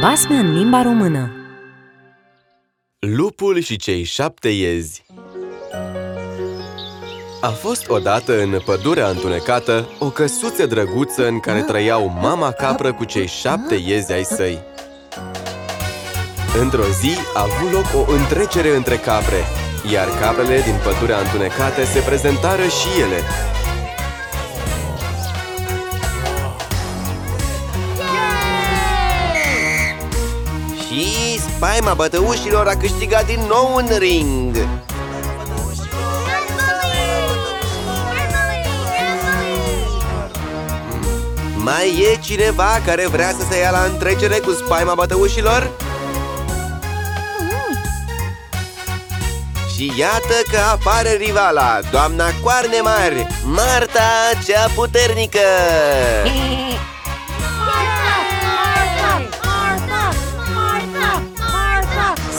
Basme în limba română Lupul și cei șapte iezi A fost odată în pădurea întunecată o căsuță drăguță în care trăiau mama capră cu cei șapte iezi ai săi. Într-o zi a avut loc o întrecere între capre, iar caprele din pădurea întunecată se prezentară și ele. Și spaima bătăușilor a câștigat din nou un ring Mai e cineva care vrea să se ia la întrecere cu spaima bătăușilor? Și iată că apare rivala, doamna Coarne Mari, Marta cea puternică!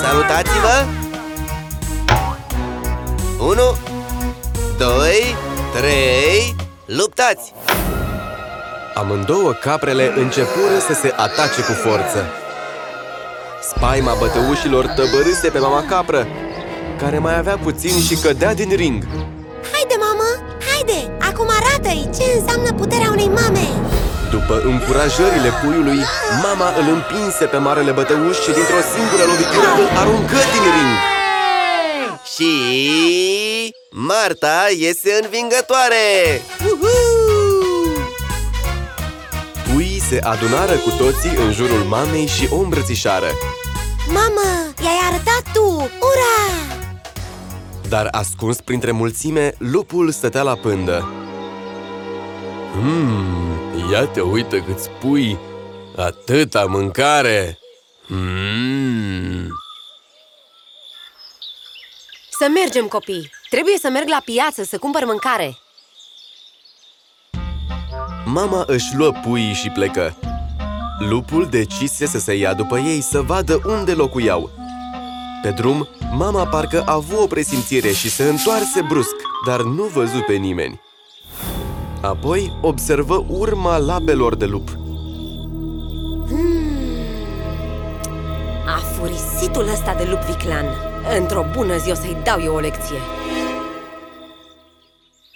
Salutați-vă! 1, 2, 3, luptați! Amândouă caprele începură să se atace cu forță. Spaima bătăușilor tăbărâse pe mama capră, care mai avea puțin și cădea din ring. Haide, mamă! Haide! Acum arată-i ce înseamnă puterea unei mame! După încurajările puiului, mama îl împinse pe marele bătăuș și dintr-o singură lovitură îl aruncă din ring. Și Marta iese învingătoare! Uhu! Puii se adunară cu toții în jurul mamei și o îmbrățișară. Mamă, i-ai arătat tu! Ura! Dar ascuns printre mulțime, lupul stătea la pândă. Mmm, ia te uită cât spui! Atâta mâncare! Mmm! Să mergem, copii! Trebuie să merg la piață să cumpăr mâncare Mama își luă puii și plecă. Lupul decise să se ia după ei să vadă unde locuiau. Pe drum, mama parcă a avut o presimțire și se întoarse brusc, dar nu văzu pe nimeni. Apoi observă urma labelor de lup. Afurisitul ăsta de lup viclan! Într-o bună zi o să-i dau eu o lecție!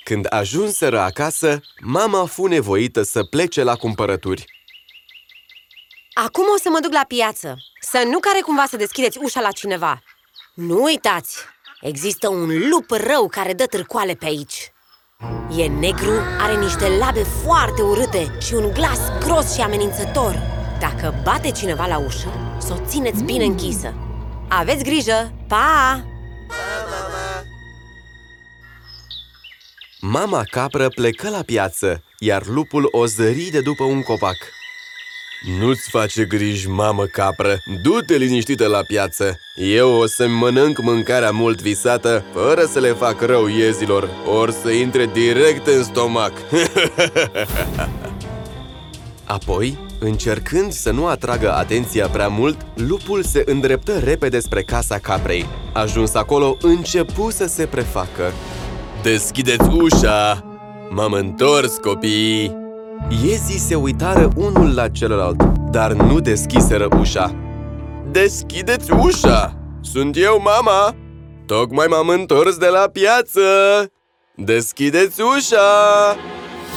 Când ajunseră acasă, mama fu nevoită să plece la cumpărături. Acum o să mă duc la piață. Să nu care cumva să deschideți ușa la cineva. Nu uitați! Există un lup rău care dă târcoale pe aici. E negru, are niște labe foarte urâte și un glas gros și amenințător. Dacă bate cineva la ușă, să o țineți bine închisă. Aveți grijă! Pa! Mama capră plecă la piață, iar lupul o zări de după un copac. Nu-ți face griji, mamă capră, du-te liniștită la piață. Eu o să-mi mănânc mâncarea mult visată, fără să le fac rău iezilor. Ori să intre direct în stomac. Apoi, încercând să nu atragă atenția prea mult Lupul se îndreptă repede spre casa caprei. Ajuns acolo, începu să se prefacă. Deschideți ușa! M-am întors, copii! Iezii se uitară unul la celălalt, dar nu deschiseră ușa. Deschideți ușa! Sunt eu, mama! Tocmai m-am întors de la piață! Deschideți ușa!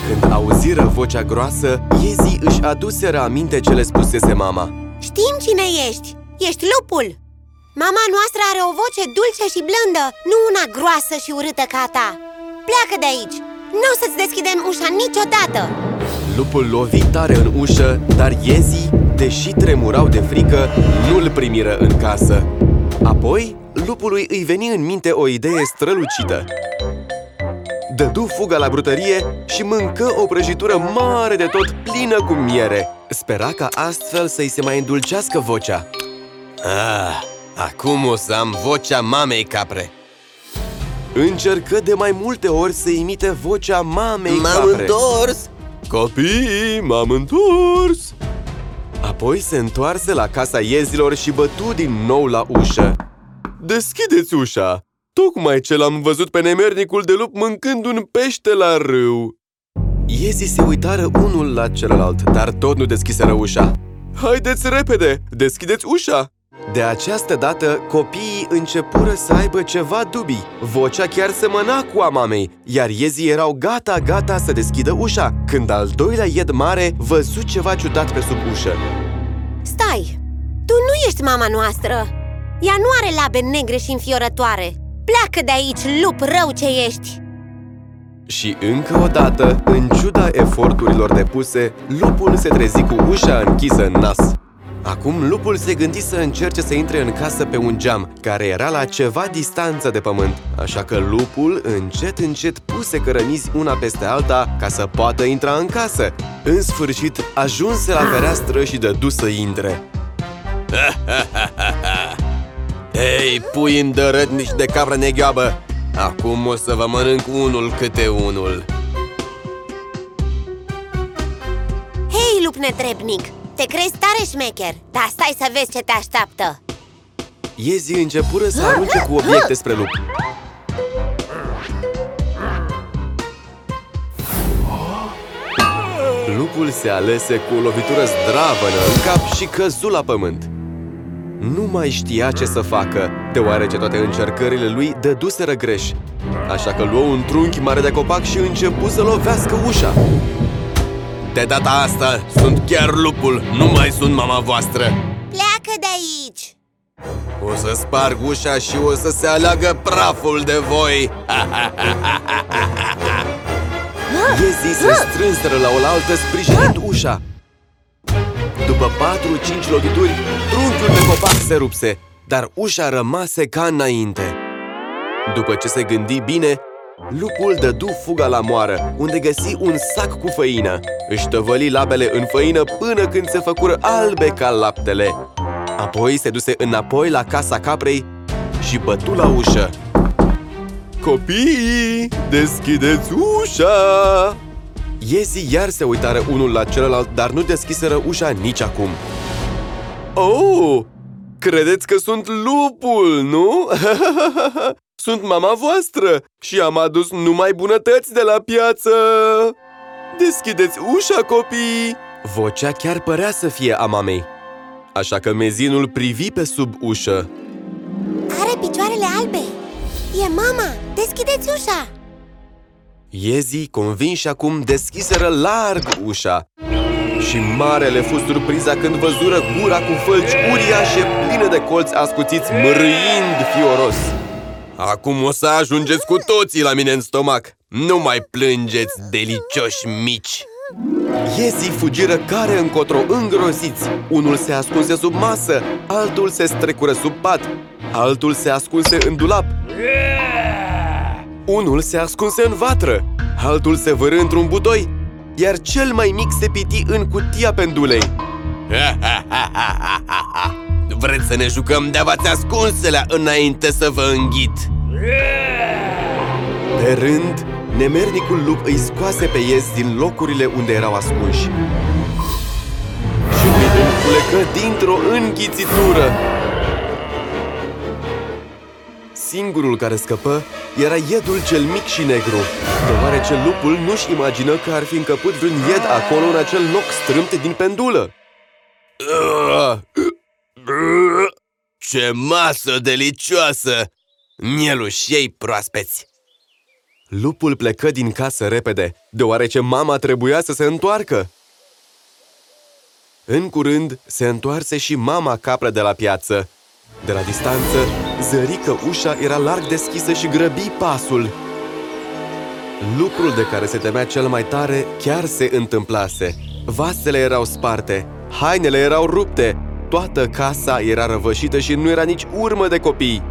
Când auziră vocea groasă, Iezii își aduseră aminte ce le spusese mama. Știm cine ești! Ești lupul! Mama noastră are o voce dulce și blândă, nu una groasă și urâtă ca ta! Pleacă de aici! Nu o să-ți deschidem ușa niciodată! Lupul lovi tare în ușă, dar iezii, deși tremurau de frică, nu-l primiră în casă. Apoi, lupului îi veni în minte o idee strălucită. Dădu fuga la brutărie și mâncă o prăjitură mare de tot, plină cu miere. Spera ca astfel să-i se mai îndulcească vocea. Ah, acum o să am vocea mamei capre. Încercă de mai multe ori să imite vocea mamei M-am capre. întors! Copii, m-am întors! Apoi se întoarse la casa iezilor și bătu din nou la ușă. Deschideți ușa! Tocmai ce l-am văzut pe nemernicul de lup mâncând un pește la râu. Iezii se uitară unul la celălalt, dar tot nu deschiseră ușa. Haideți repede! Deschideți ușa! De această dată, copiii începură să aibă ceva dubii. Vocea chiar semăna cu a mamei, iar iezii erau gata-gata să deschidă ușa, când al doilea ied mare văzu ceva ciudat pe sub ușă. Stai! Tu nu ești mama noastră! Ea nu are labe negre și înfiorătoare! Pleacă de aici, lup rău ce ești! Și încă o dată, în ciuda eforturilor depuse, lupul se trezi cu ușa închisă în nas. Acum lupul se gândi să încerce să intre în casă pe un geam, care era la ceva distanță de pământ. Așa că lupul încet încet puse cărămizi una peste alta ca să poată intra în casă. În sfârșit, ajunse la fereastră și dădu să intre. Hei, pui îndărătnici de capră neghioabă! Acum o să vă mănânc unul câte unul. Hei, lup netrebnic! Te crezi tare șmecher, dar stai să vezi ce te așteaptă! Iezii începură să arunce cu obiecte spre lup. Lupul se alese cu o lovitură zdravănă în cap și căzu la pământ. Nu mai știa ce să facă, deoarece toate încercările lui dăduseră greș. Așa că luă un trunchi mare de copac și începu să lovească ușa. De data asta sunt chiar lupul, nu mai sunt mama voastră! Pleacă de aici! O să sparg ușa și o să se aleagă praful de voi! Iezii se strânseră la oaltă sprijinind ușa. După 4-5 lovituri, trunchiul de copac se rupse, dar ușa rămase ca înainte. După ce se gândi bine, lupul dădu fuga la moară, unde găsi un sac cu făină. Își tăvăli labele în făină până când se făcură albe ca laptele. Apoi se duse înapoi la casa caprei și bătu la ușă. Copiii, deschideți ușa! Iezii iar se uitară unul la celălalt, dar nu deschiseră ușa nici acum. Oh, credeți că sunt lupul, nu? sunt mama voastră și am adus numai bunătăți de la piață! Deschideți ușa, copii! Vocea chiar părea să fie a mamei. Așa că mezinul privi pe sub ușă. Are picioarele albe! E mama! Deschideți ușa! Iezii, convinși acum, deschiseră larg ușa Și marele fu surpriza când văzură gura cu fălci uriașe plină de colți ascuțiți mărâind fioros Acum o să ajungeți cu toții la mine în stomac Nu mai plângeți, delicioși mici! Iezii fugiră care încotro îngroziți Unul se ascunse sub masă, altul se strecură sub pat Altul se ascunse în dulap unul se ascunse în vatră, altul se vără într-un butoi, iar cel mai mic se piti în cutia pendulei. Vreți să ne jucăm de v-ați ascunselea înainte să vă înghit? Pe rând, nemernicul lup îi scoase pe iez din locurile unde erau ascunși. Și îi înculecă dintr-o înghițitură. Singurul care scăpă era iedul cel mic și negru, deoarece lupul nu-și imagină că ar fi încăput vreun ied acolo în acel loc strâmt din pendulă. Ce masă delicioasă! Mielușei proaspeți! Lupul plecă din casă repede, deoarece mama trebuia să se întoarcă. În curând se întoarse și mama capră de la piață. De la distanță, zări că ușa era larg deschisă și grăbi pasul. Lucrul de care se temea cel mai tare chiar se întâmplase. Vasele erau sparte, hainele erau rupte, toată casa era răvășită și nu era nici urmă de copii.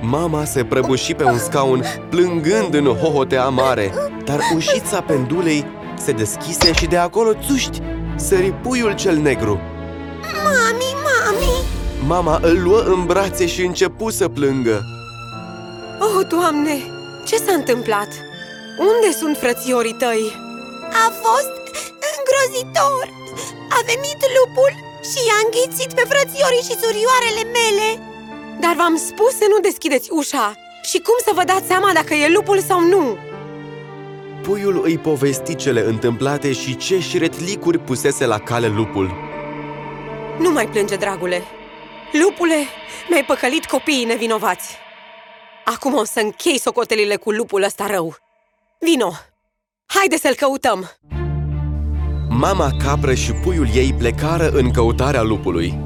Mama se prăbuși pe un scaun, plângând în hohotea mare, dar ușița pendulei se deschise și de acolo țuști, sări puiul cel negru. Mami, mami! Mama îl luă în brațe și începu să plângă. Oh, Doamne! Ce s-a întâmplat? Unde sunt frățiorii tăi? A fost îngrozitor! A venit lupul și i-a înghițit pe frățiorii și surioarele mele! Dar v-am spus să nu deschideți ușa! Și cum să vă dați seama dacă e lupul sau nu? Puiul îi povesti cele întâmplate și ce șiretlicuri pusese la cale lupul. Nu mai plânge, dragule Lupule, mi-ai păcălit copiii nevinovați Acum o să închei socotelile cu lupul ăsta rău Vino, haide să-l căutăm Mama capră și puiul ei plecară în căutarea lupului.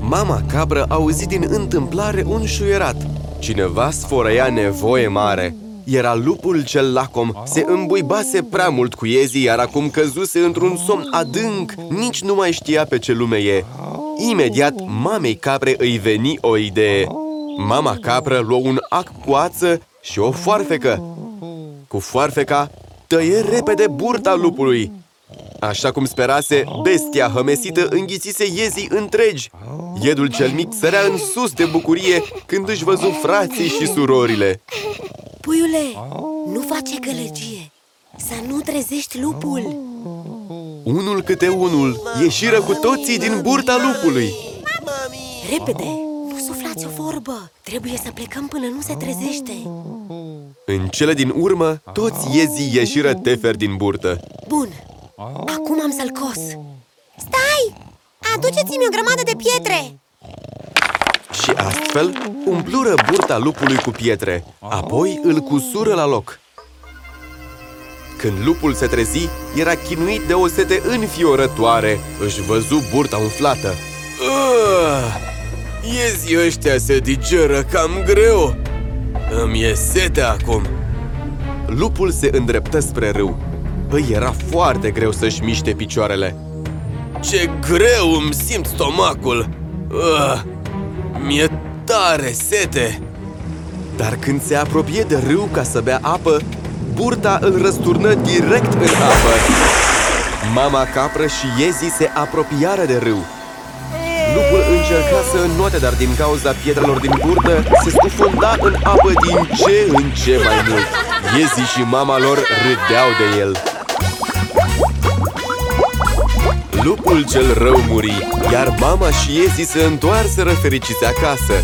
Mama capră auzi din întâmplare un șuierat. Cineva sfărăia nevoie mare. Era lupul cel lacom, se îmbuibase prea mult cu iezii, iar acum căzuse într-un somn adânc, nici nu mai știa pe ce lume e. Imediat, mamei capre îi veni o idee. Mama capră luă un ac cu ață și o foarfecă. Cu foarfeca, tăie repede burta lupului. Așa cum sperase, bestia hămesită înghițise iezii întregi. Iedul cel mic sărea în sus de bucurie când își văzu frații și surorile. Puiule, nu face gălăgie Să nu trezești lupul Unul câte unul ieșiră cu toții din burta lupului. Repede, nu suflați o vorbă Trebuie să plecăm până nu se trezește În cele din urmă, toți iezii ieșiră teferi din burtă. Bun, acum am să-l cos Stai! Aduceți-mi o grămadă de pietre Și astfel umplură burta lupului cu pietre, apoi îl cusură la loc. Când lupul se trezi, era chinuit de o sete înfiorătoare. Își văzu burta umflată. Ah, iezii ăștia se digeră cam greu. Îmi e sete acum. Lupul se îndreptă spre râu. Îi era foarte greu să-și miște picioarele. Ce greu îmi simt stomacul! Uh, mi-e tare sete! Dar când se apropie de râu ca să bea apă, burta îl răsturnă direct în apă. Mama capră și iezii se apropiară de râu. Lupul încerca să înnoate, dar din cauza pietrelor din burtă, se scufunda în apă din ce în ce mai mult. Iezii și mama lor râdeau de el. Lupul cel rău muri, iar mama și Iezi se întoarseră fericiți acasă.